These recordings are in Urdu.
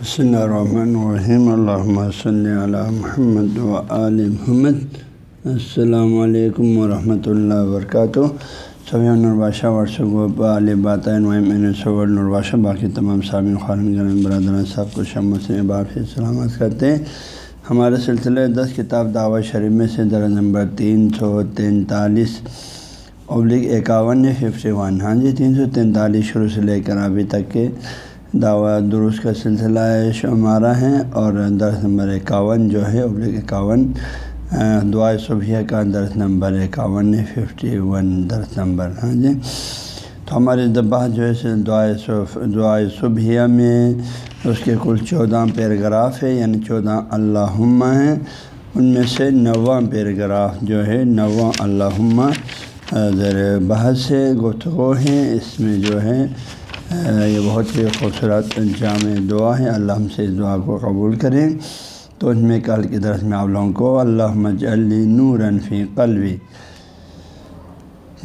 بسم اللہ الرحمن الرحیم الحمۃ صلی علی محمد و آل محمد السلام علیکم ورحمۃ اللہ وبرکاتہ سبھی نرباشہ ورثہ علیہ بات صور نرباشہ باقی تمام سامع خارن برادران صاحب کو شمع سے بار سے سلامت کرتے ہیں ہمارے سلسلے دس کتاب دعوت شریف میں سے درج نمبر تین سو تینتالیس ابلک اکاون ففٹی ون ہاں جی تین سو تینتالیس شروع سے لے کر ابھی تک کے دعوت درست کا سلسلہ شمارہ ہیں اور درس نمبر اکاون جو ہے ابلک اکاون دعا صبح کا درس نمبر اکاون ففٹی ون درس نمبر ہاں جی؟ تو ہمارے دبا جو ہے دعائے دعائے صبح میں اس کے کل چودہ پیراگراف ہے یعنی چودہ اللہ ہیں۔ ان میں سے نواں پیراگراف جو ہے نواں اللہ زیر بحث سے گفتگو ہیں اس میں جو ہے یہ بہت ہی خوبصورت جامع دعا ہے۔ اللہ ہم سے اس دعا کو قبول کریں تو اس میں کل کی درس میں آپ لوگوں کو اللہ مجلی نور فی قلبی۔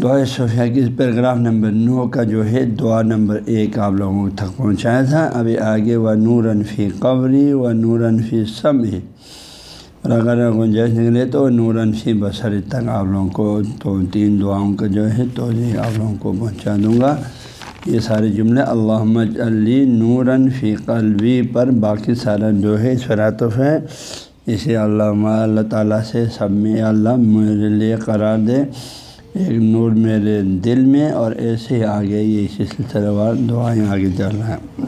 دعا صوفیہ کی پیراگراف نمبر نو کا جو ہے، دعا نمبر ایک آپ لوگوں تک پہنچایا تھا۔ ابھی آگے وہ نور فی قبری و نور فی سم اور اگر گنجائش نکلے تو نور فی بصری تک آپ لوگوں کو تو تین دعاؤں کا جو ہے تو آپ لوگوں کو پہنچا دوں گا۔ یہ سارے جملے اللہ علی نور فی قلبی پر باقی سارا جو ہے شراطف ہے اسے اللہ اللہ تعالیٰ سے سب میں اللہ میرے لیے قرار دے۔ ایک نور میرے دل میں اور ایسے ہی آگے یہ اسی سلسلہ وار دعائیں آگے چل رہا ہے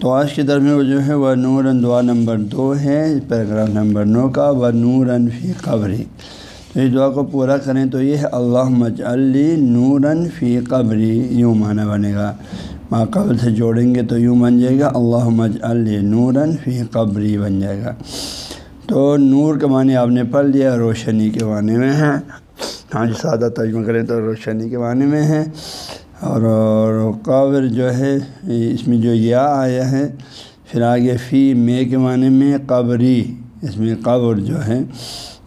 تو آج کے درمیان وہ جو ہے وہ نور دعا نمبر دو ہے، پیراگراف نمبر نو کا وہ نور فی قبری اس دعا کو پورا کریں تو یہ ہے اللہ مجلی نوراً فی قبری، یوں معنی بنے گا۔ ماں قبر سے جوڑیں گے تو یوں بن جائے گا اللہ مجل نوراً فی قبری بن جائے گا۔ تو نور کا معنی آپ نے پڑھ لیا، روشنی کے معنی میں ہے۔ ہاں جی سادہ ترجمہ کریں تو روشنی کے معنی میں ہے۔ اور قبر جو ہے، اس میں جو یا آیا ہے، پھر آگے فی مے کے معنی میں قبری، اس میں قبر جو ہے۔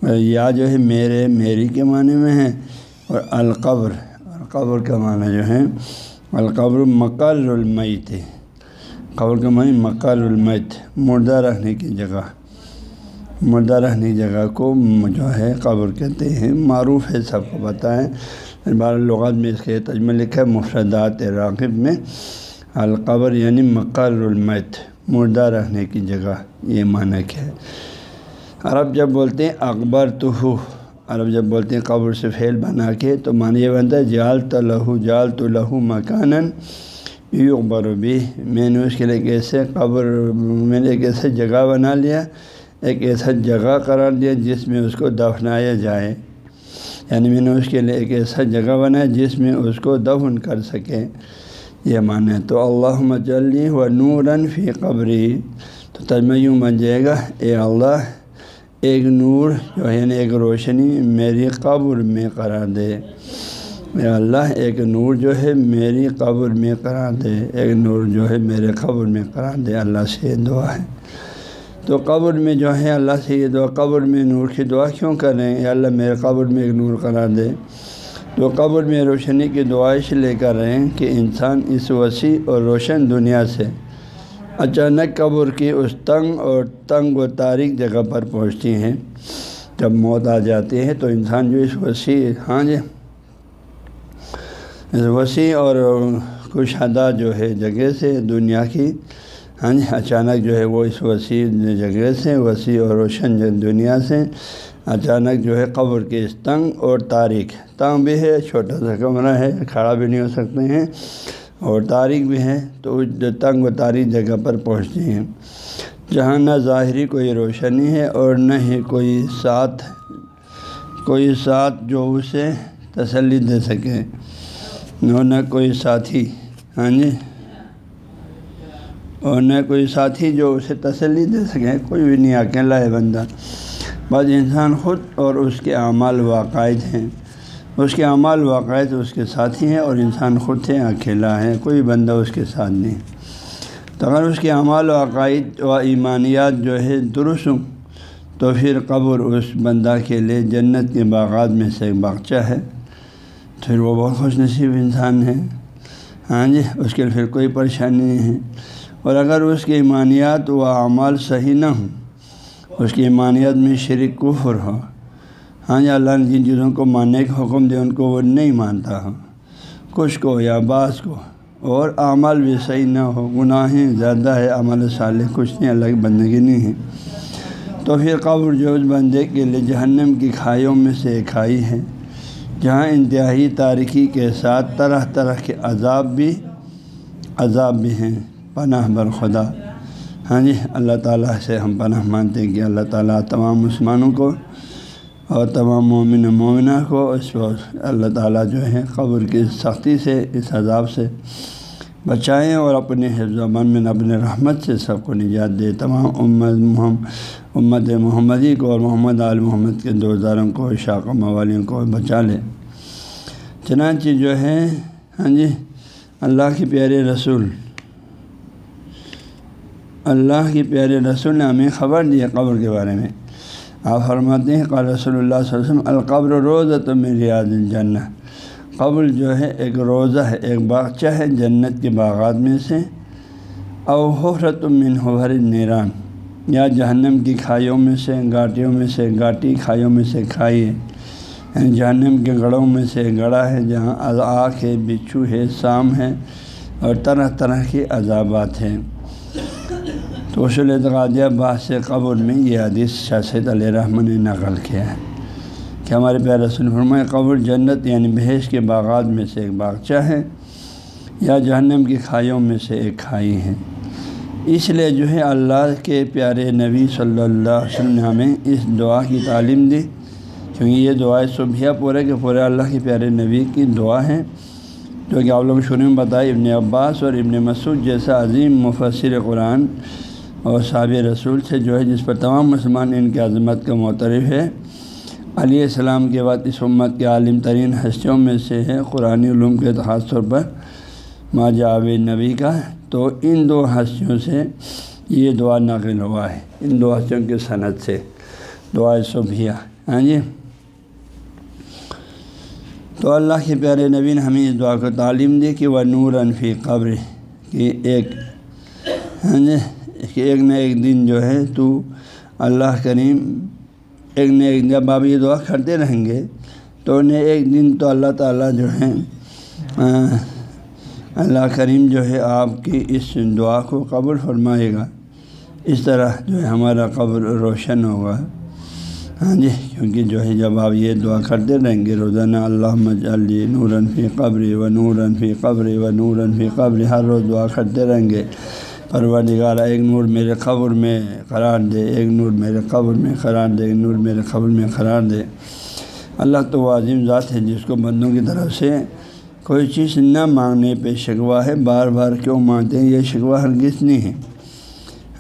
یا جو ہے میرے، میری کے معنی میں ہے اور القبر القبر کا معنی جو ہے، القبر مکر المیت قبر کا معنی مکر المیت مردہ رہنے کی جگہ۔ مردہ رہنے کی جگہ کو جو ہے قبر کہتے ہیں۔ معروف ہے، سب کو پتہ ہے۔ بار لغات میں اس کے تجمہ لکھا ہے، مفردات راغب میں۔ القبر یعنی مکر المیت مردہ رہنے کی جگہ، یہ معنی کیا ہے۔ عرب جب بولتے ہیں اکبر تو ہو عرب جب بولتے ہیں قبر سے پھیل بنا کے، تو معنی یہ بنتا ہے جال تو لہو جال تو لہو مکان یو اکبر بھی میں نے اس کے لیے ایک ایسے قبر، میں نے ایک ایسا جگہ بنا لیا، ایک ایسا جگہ قرار دیا جس میں اس کو دفنایا جائے۔ یعنی میں نے اس کے لیے ایک ایسا جگہ بنایا جس میں اس کو دفن کر سکے۔ یہ معنی تو اللہ مجلی و نوراً فی قبری۔ تو تجمہ یوں بن جائے گا، اے اللہ ایک نور جو ہے یعنی ایک روشنی میری قبر میں قرار دے۔ اے اللہ، ایک نور جو ہے میری قبر میں قرار دے۔ ایک نور جو ہے میرے قبر میں قرار دے۔ اللہ سے دعا ہے۔ تو قبر میں جو ہے، اللہ سے یہ دعا، قبر میں نور کی دعا کیوں کریں؟ اے اللہ، میرے قبر میں ایک نور قرار دے۔ تو قبر میں روشنی کی دعائش لے کر رہے ہیں کہ انسان اس وسیع اور روشن دنیا سے اچانک قبر کی اس تنگ اور تنگ و تاریخ جگہ پر پہنچتی ہیں۔ جب موت آ جاتی ہے تو انسان جو اس وسیع ہاں جی۔ اس وسیع اور کشادہ جو ہے جگہ سے دنیا کی ہاں جی۔ اچانک جو ہے وہ اس وسیع جگہ سے، وسیع اور روشن دنیا سے اچانک جو ہے قبر کے اس تنگ اور تاریخ تنگ بھی ہے، چھوٹا سا کمرہ ہے، کھڑا بھی نہیں ہو سکتے ہیں۔ اور تاریخ بھی ہے تو جو تنگ و تاریخ جگہ پر پہنچتی ہیں۔ جہاں نہ ظاہری کوئی روشنی ہے اور نہ ہی کوئی ساتھ کوئی ساتھ جو اسے تسلی دے سکے۔ نہ نہ کوئی ساتھی ہاں جی۔ اور نہ کوئی ساتھی جو اسے تسلی دے سکے، کوئی بھی نہیں اکیلا ہے بندہ۔ بعض انسان خود اور اس کے اعمال واقعد ہیں۔ اس کے اعمال واقعات اس کے ساتھی ہیں اور انسان خود ہے اکیلا ہے، کوئی بندہ اس کے ساتھ نہیں۔ تو اگر اس کے اعمال و عقائد و ایمانیات جو ہے درست ہوں، تو پھر قبر اس بندہ کے لیے جنت کے باغات میں سے ایک باغچہ ہے۔ پھر وہ بہت خوش نصیب انسان ہے۔ ہاں جی اس کے لیے پھر کوئی پریشانی نہیں ہے۔ اور اگر اس کی ایمانیات و اعمال صحیح نہ ہوں، اس کی ایمانیت میں شرک کفر ہو ہاں جی اللہ نے جن چیزوں کو ماننے کا حکم دے ان کو وہ نہیں مانتا۔ ہو کچھ کو یا بعض کو۔ اور عمل بھی صحیح نہ ہو، گناہیں زیادہ ہے عمل صالح کچھ نہیں الگ بندگی نہیں ہے۔ تو پھر قبر جو اس بندے کے لیے جہنم کی کھائیوں میں سے ایک کھائی ہے، جہاں انتہائی تاریخی کے ساتھ طرح طرح کے عذاب بھی عذاب بھی ہیں۔ پناہ بر خدا۔ ہاں جی اللہ تعالیٰ سے ہم پناہ مانتے ہیں کہ اللہ تعالیٰ تمام مسلمانوں کو اور تمام مومن مومنہ کو اس وقت اللہ تعالیٰ جو ہے قبر کی سختی سے، اس عذاب سے بچائیں اور اپنے حفظ و من میں اپنے رحمت سے سب کو نجات دے۔ تمام امت محمد امت محمدی کو اور محمد عال محمد کے دوزاروں کو، شاق موالیوں کو بچا لے۔ چنانچہ جو ہے ہاں جی اللہ کے پیارے رسول۔ اللہ کی پیارے رسول نے ہمیں خبر دی قبر کے بارے میں۔ آپ فرماتے ہیں قال رسول اللہ صلی اللہ علیہ وسلم، القبر روزہ تو میری الجنہ۔ قبر جو ہے ایک روزہ ہے، ایک باغچہ ہے جنت کے باغات میں سے۔ اوحرت من حر نیران یا جہنم کی کھائیوں میں سے، گاٹیوں میں سے، گاٹی کھائیوں میں سے کھائی ہے یعنی جہنم کے گڑھوں میں سے گڑھا ہے جہاں آخ ہے، بچھو ہے، سام ہے اور طرح طرح کے عذابات ہیں۔ تو اصول اعتقادیہ باس قبر میں یہ حدیث شاست علیہ رحمٰن نے نقل کیا ہے کہ ہمارے پیارے رسول فرمائے قبر جنت یعنی بحیث کے باغات میں سے ایک باغچہ ہے یا جہنم کی کھائیوں میں سے ایک کھائی ہے۔ اس لیے جو ہے اللہ کے پیارے نبی صلی اللہ علیہ وسلم نے ہمیں اس دعا کی تعلیم دی۔ کیونکہ یہ دعائیں صبح پورے کے پورے اللہ کے پیارے نبی کی دعا ہیں جو کہ آپ لوگ شروع میں بتائے ابن عباس اور ابن مسعود جیسا عظیم مفسر قرآن اور صاب رسول سے جو ہے جس پر تمام مسلمان ان کی عظمت کا معترف ہے۔ علیہ السلام کے بعد اس امت کے عالم ترین ہستیوں میں سے ہے قرآن علوم کے خاص طور پر ماجاب نبی کا۔ تو ان دو ہستیوں سے یہ دعا نقل ہوا ہے، ان دو ہستیوں کی صنعت سے۔ دعا صبح ہاں جی۔ تو اللہ کے پیارے نبی نے ہمیں اس دعا کو تعلیم دی کہ وہ نور انفی قبر کی ایک ہاں جی۔ کہ ایک نہ ایک دن جو ہے تو اللہ کریم ایک نہ ایک جب آپ یہ دعا کرتے رہیں گے تو انہیں ایک دن تو اللہ تعالیٰ جو ہے اللہ کریم جو ہے آپ کی اس دعا کو قبول فرمائے گا۔ اس طرح جو ہے ہمارا قبر روشن ہوگا۔ ہاں جی کیونکہ جو ہے جب آپ یہ دعا کرتے رہیں گے، روزانہ اللہ مجلی نورن فی قبری و نورن فی قبری و نورن فی قبری، ہر روز دعا کرتے رہیں گے۔ پروردگار ایک نور میرے قبر میں قرار دے، ایک نور میرے قبر میں قرار دے، ایک نور میرے قبر میں قرار دے۔ اللہ تو وہ عظیم ذات ہے، جس کو بندوں کی طرف سے کوئی چیز نہ مانگنے پہ شکوا ہے، بار بار کیوں مانگتے ہیں؟ یہ شکوا ہرگز نہیں ہے۔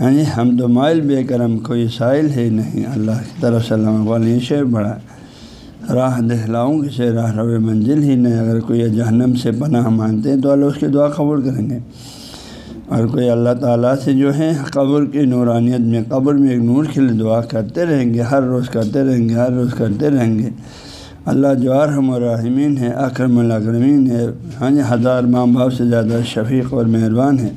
ہاں جی ہم تو مائل بے کرم کوئی سائل ہے نہیں۔ اللہ کی طرف سے اللہ والے شعر بڑھا راہ دہلاؤں کسی راہ رو منزل ہی نہیں۔ اگر کوئی جہنم سے پناہ مانتے ہیں تو اللہ اس کی دعا قبول کریں گے۔ اور کوئی اللہ تعالیٰ سے جو ہے قبر کی نورانیت میں، قبر میں ایک نور کے لیے دعا کرتے رہیں گے، ہر روز کرتے رہیں گے، ہر روز کرتے رہیں گے۔ اللہ جو ارحم الرحمین ہے اکرم الاکرمین ہے ہاں جی، ہزار ماں باپ سے زیادہ شفیق اور مہربان ہے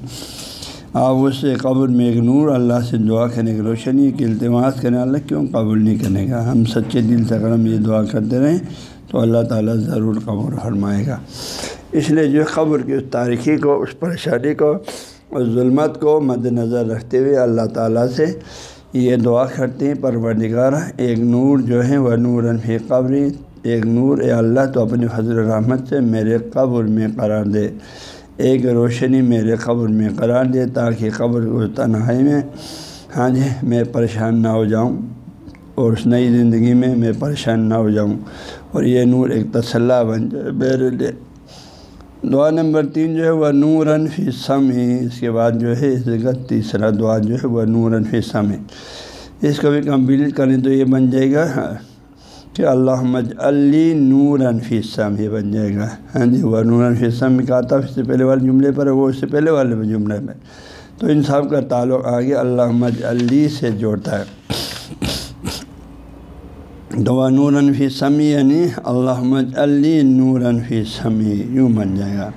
آپ اس سے قبر میں ایک نور اللہ سے دعا کرنے کی روشنی کی التماس کریں، اللہ کیوں قبول نہیں کرنے کا؟ ہم سچے دل سے اگر ہم یہ دعا کرتے رہیں تو اللہ تعالیٰ ضرور قبول فرمائے گا۔ اس لیے جو قبر کی اس تاریخی کو، اس پریشانی کو اور ظلمت کو مد نظر رکھتے ہوئے اللہ تعالیٰ سے یہ دعا کرتے ہیں پروردگار ایک نور جو ہے وہ نور فی قبری، ایک نور، اے اللہ، تو اپنی حضر رحمت سے میرے قبر میں قرار دے۔ ایک روشنی میرے قبر میں قرار دے تاکہ قبر و تنہائی میں ہاں جی میں پریشان نہ ہو جاؤں اور اس نئی زندگی میں میں پریشان نہ ہو جاؤں۔ اور یہ نور ایک تسلّہ بن جائے میرے لیے دعا نمبر تین جو ہے وہ نوراً فی سم ہی، اس کے بعد جو ہے اس جگہ تیسرا دعا جو ہے وہ نوراً فی سم ہے۔ اس کو بھی کمپلیٹ کریں تو یہ بن جائے گا کہ اللہ مج علی نوراً فی سم یہ بن جائے گا۔ ہاں جی وہ نوراً فی سم کہا تھا اس سے پہلے والے جملے پر، وہ اس سے پہلے والے جملے میں۔ تو ان سب کا تعلق آگے اللہ مج علی سے جوڑتا ہے۔ دعا نور فی سمی یعنی اللہ علی نور فی سمی یوں بن جائے گا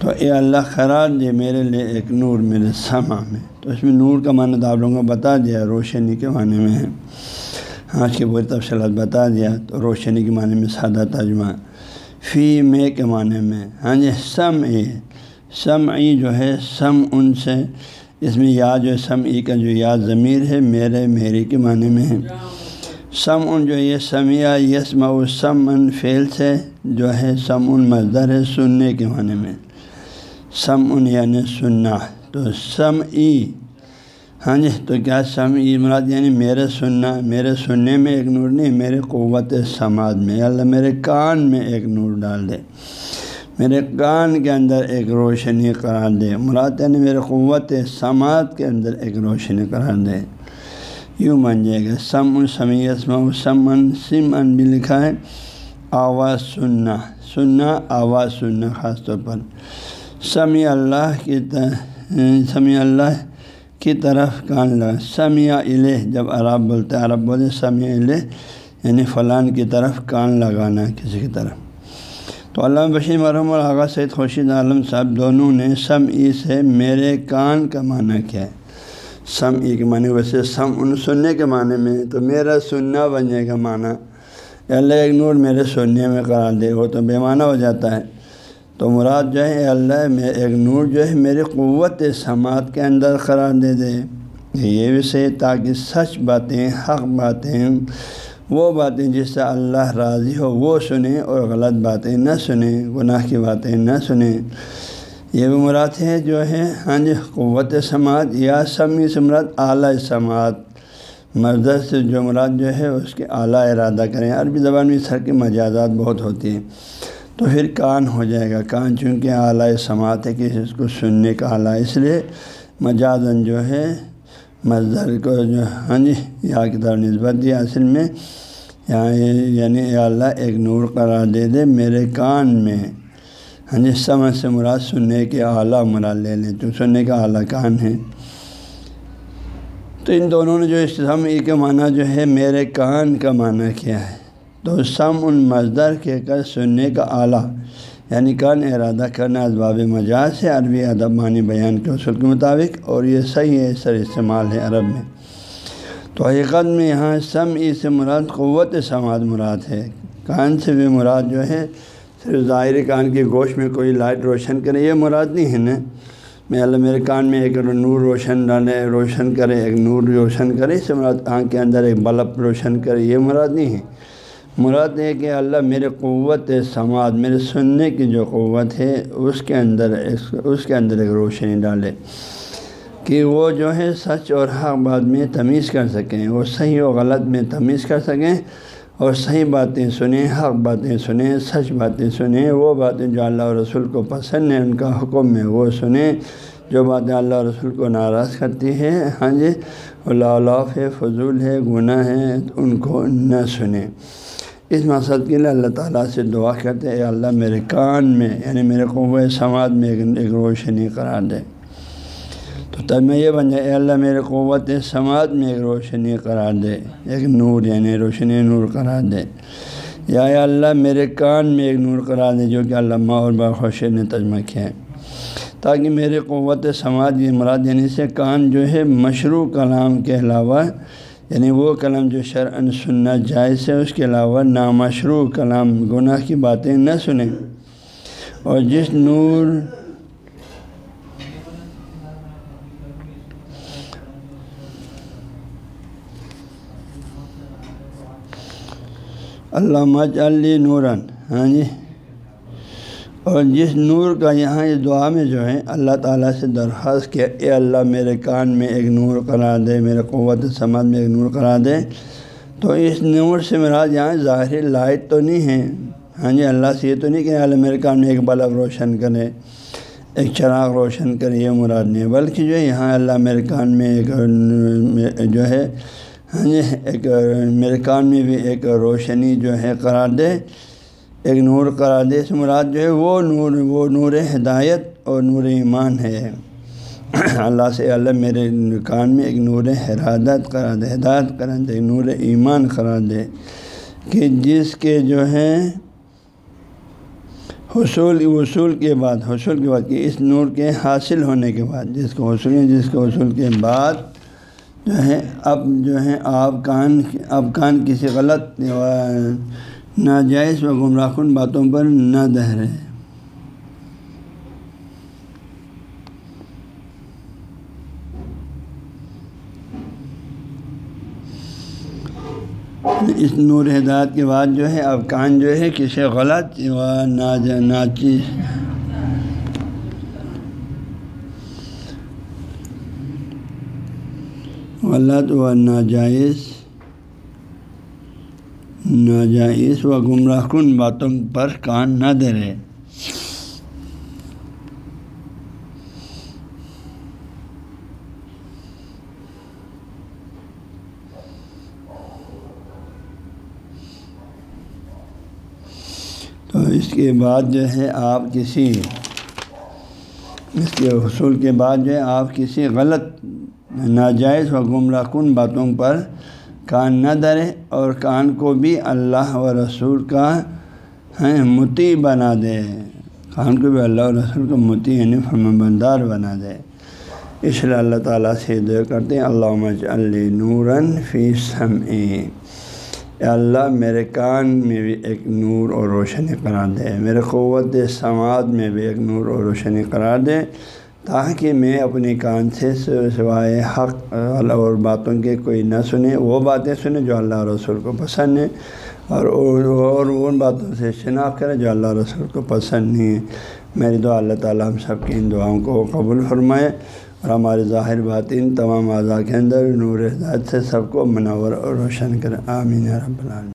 تو اے اللہ قرار دے میرے لیے ایک نور میرے سما میں تو اس میں نور کا معنی تو آپ لوگوں کو بتا دیا روشنی کے معنی میں ہے آج کی پوری تفصیلات بتا دیا تو روشنی کے معنی میں سادہ ترجمہ فی میں کے معنی میں ہاں جی سم اے سم ای جو ہے سم ان سے اس میں یا جو سم ای کا جو یا ضمیر ہے میرے میری کے معنی میں ہے سم ان جو یہ سمیہ یس مئو سم ان فیل سے جو ہے سم ان مزدر ہے سننے کے معنی میں۔ سم ان یعنی سننا۔ تو سم ای ہاں جی تو کیا سم ای مراد؟ یعنی میرے سننا، میرے سننے میں ایک نور نہیں، میرے قوت سماعت میں۔ اللہ، میرے کان میں ایک نور ڈال دے۔ میرے کان کے اندر ایک روشنی قرار دے۔ مراد یعنی میرے قوت سماعت کے اندر ایک روشنی قرار دے۔ یوں بن جائے گا سم ان سمیت سم ان سم ان بھی لکھا ہے آواز سننا سننا، آواز سننا خاص طور پر۔ سمی اللہ کی سمی اللہ کی طرف کان لگا۔ سمیہ الہ جب عرب بولتے عرب بولتے سمیہ الہ یعنی فلان کی طرف کان لگانا کسی کی طرف۔ تو علامہ بشیر مرحوم اور آغا سید خورشید عالم صاحب دونوں نے سم ای سے میرے کان کا معنی کیا ہے۔ سم ای کے معنی ویسے سم ان سننے کے معنی میں تو میرا سننا بننے کا معنی اللہ ایک نور میرے سننے میں قرار دے، وہ تو بے معنی ہو جاتا ہے۔ تو مراد جو ہے اللہ میں ایک نور جو ہے میری قوت سماعت کے اندر قرار دے دے۔ یہ بھی صحیح، تاکہ سچ باتیں، حق باتیں، وہ باتیں جس سے اللہ راضی ہو، وہ سنیں اور غلط باتیں نہ سنیں، گناہ کی باتیں نہ سنیں۔ یہ بھی مراد ہے جو ہے ہاں جی قوت سماعت یا سمی سے مراد اعلیٰ سماعت۔ مردہ سے جو مراد جو ہے، اس کے اعلیٰ ارادہ کریں۔ عربی زبان میں سر کی مجازات بہت ہوتی ہیں۔ تو پھر کان ہو جائے گا۔ کان چونکہ اعلیٰ سماعت ہے کہ اس کو سننے کا اعلیٰ۔ اس لیے مجازن جو ہے مزدر کو جو ہاں جی یا کی طرف نسبت دی، اصل میں یہاں یعنی, یعنی اللہ، ایک نور قرار دے دے میرے کان میں۔ ہاں جی سمجھ سے مراد سننے کے اعلیٰ مراد لے لیں۔ تو سننے کا اعلیٰ کان ہے۔ تو ان دونوں نے جو اسلام ای کا معنی جو ہے، میرے کان کا معنی کیا ہے۔ تو سم ان مزدر کے کر سننے کا اعلیٰ یعنی کان ارادہ کرنا، اسباب مجاز سے عربی ادب معنی بیان کے اصول کے مطابق، اور یہ صحیح ہے، سر استعمال ہے عرب میں۔ تو حقیقت میں یہاں سم ای سے مراد قوت سماعت مراد ہے۔ کان سے بھی مراد جو ہے صرف ظاہر کان کی گوشت میں کوئی لائٹ روشن کرے، یہ مراد نہیں ہے نا۔ میں اللہ میرے کان میں ایک نور روشن ڈالے، روشن کرے، ایک نور روشن کرے، اس سے مراد آنکھ کے اندر ایک بلب روشن کرے، یہ مراد نہیں ہے۔ مراد ہے کہ اللہ میرے قوت سماعت، میرے سننے کی جو قوت ہے، اس کے اندر اس کے اندر ایک روشنی ڈالے کہ وہ جو ہے سچ اور حق بات میں تمیز کر سکیں، وہ صحیح و غلط میں تمیز کر سکیں۔ اور صحیح باتیں سنیں، حق باتیں سنیں، سچ باتیں سنیں، وہ باتیں جو اللہ رسول کو پسند ہیں، ان کا حکم میں وہ سنیں۔ جو باتیں اللہ رسول کو ناراض کرتی ہے ہاں جی اللہ ہے، فضول ہے، گناہ ہے، ان کو نہ سنیں۔ اس مقصد کے لیے اللہ تعالیٰ سے دعا کرتے اے اللہ میرے کان میں یعنی میرے قوت سماعت میں ایک روشنی قرار دے۔ تو تب میں یہ بن جائے اے اللہ میرے قوت سماعت میں ایک روشنی قرار دے، ایک نور یعنی روشنی نور قرار دے۔ یا اے اللہ میرے کان میں ایک نور قرار دے، جو کہ علامہ اور باخوش نے تجمہ کیا ہے۔ تاکہ میرے قوت، سماعت یہ مراد یعنی سے کان جو ہے، مشروع کلام کے علاوہ یعنی وہ کلام جو شرعن سننا جائز ہے، اس کے علاوہ نامشروع کلام، گناہ کی باتیں نہ سنیں۔ اور جس نور علامہ علی نورن ہاں جی اور جس نور کا یہاں اس دعا میں جو ہے اللہ تعالیٰ سے درخواست کیا اے اللہ میرے کان میں ایک نور کرا دے میرے قوت سمجھ میں ایک نور کرا دے تو اس نور سے میرا یہاں ظاہر لائٹ تو نہیں ہے۔ ہاں جی اللہ سے یہ تو نہیں کہ اللہ میرے کان میں ایک بلب روشن کرے، ایک چراغ روشن کرے، یہ مراد نہیں ہے۔ بلکہ جو ہے، یہاں اللہ میرے کان میں ایک جو ہے ہاں جی ایک میرے کان میں بھی ایک روشنی جو ہے قرار دے، ایک نور قرار دے، اس مراد جو ہے وہ نور وہ نور ہدایت اور نور ایمان ہے۔ اللہ سے اللہ میرے کان میں ایک نور حرادت کرا دے، ہدایت کرا دے نور ایمان قرار دے کہ جس کے جو ہے حصول، وصول کے بعد، حصول کے بعد کہ اس نور کے حاصل ہونے کے بعد، جس کو حصول جس کو حصول کے بعد جو ہے اب جو ہے آپ کان اب کان کسی غلط ناجائز و گمراہ کن باتوں پر نہ دہرے۔ اس نور ہدایت کے بعد جو ہے اب کان جو ہے، کسی غلط و ناچی غلط و ناجائز ناجائز و گمراہ کن باتوں پر کان نہ دے رہے تو اس کے بعد جو ہے آپ کسی اس کے حصول کے بعد جو ہے آپ کسی غلط ناجائز و گمراہ کن باتوں پر کان نہ درے اور کان کو بھی اللہ و رسول کا متی بنا دے۔ کان کو بھی اللہ و رسول کا متی یعنی فرم بندار بنا دے۔ اس لیے اللہ تعالیٰ سے دعا کرتے ہیں۔ اللہ علی نوراً فی سم اللہ، میرے کان میں بھی ایک نور اور روشنی قرار دے۔ میرے قوت سماعت میں بھی ایک نور اور روشنی قرار دے۔ تاکہ میں اپنی کان سے سوائے حق اور باتوں کے کوئی نہ سنے، وہ باتیں سنیں جو اللہ رسول کو پسند ہیں، اور اور ان باتوں سے شناخت کرے جو اللہ رسول کو پسند نہیں ہے میری دعا، اللہ تعالیٰ ہم سب کی ان دعاؤں کو قبول فرمائے۔ اور ہمارے ظاہر باطن ان تمام اعضاء کے اندر نور ہدایت سے سب کو منور اور روشن کرے. آمین رب العالمین.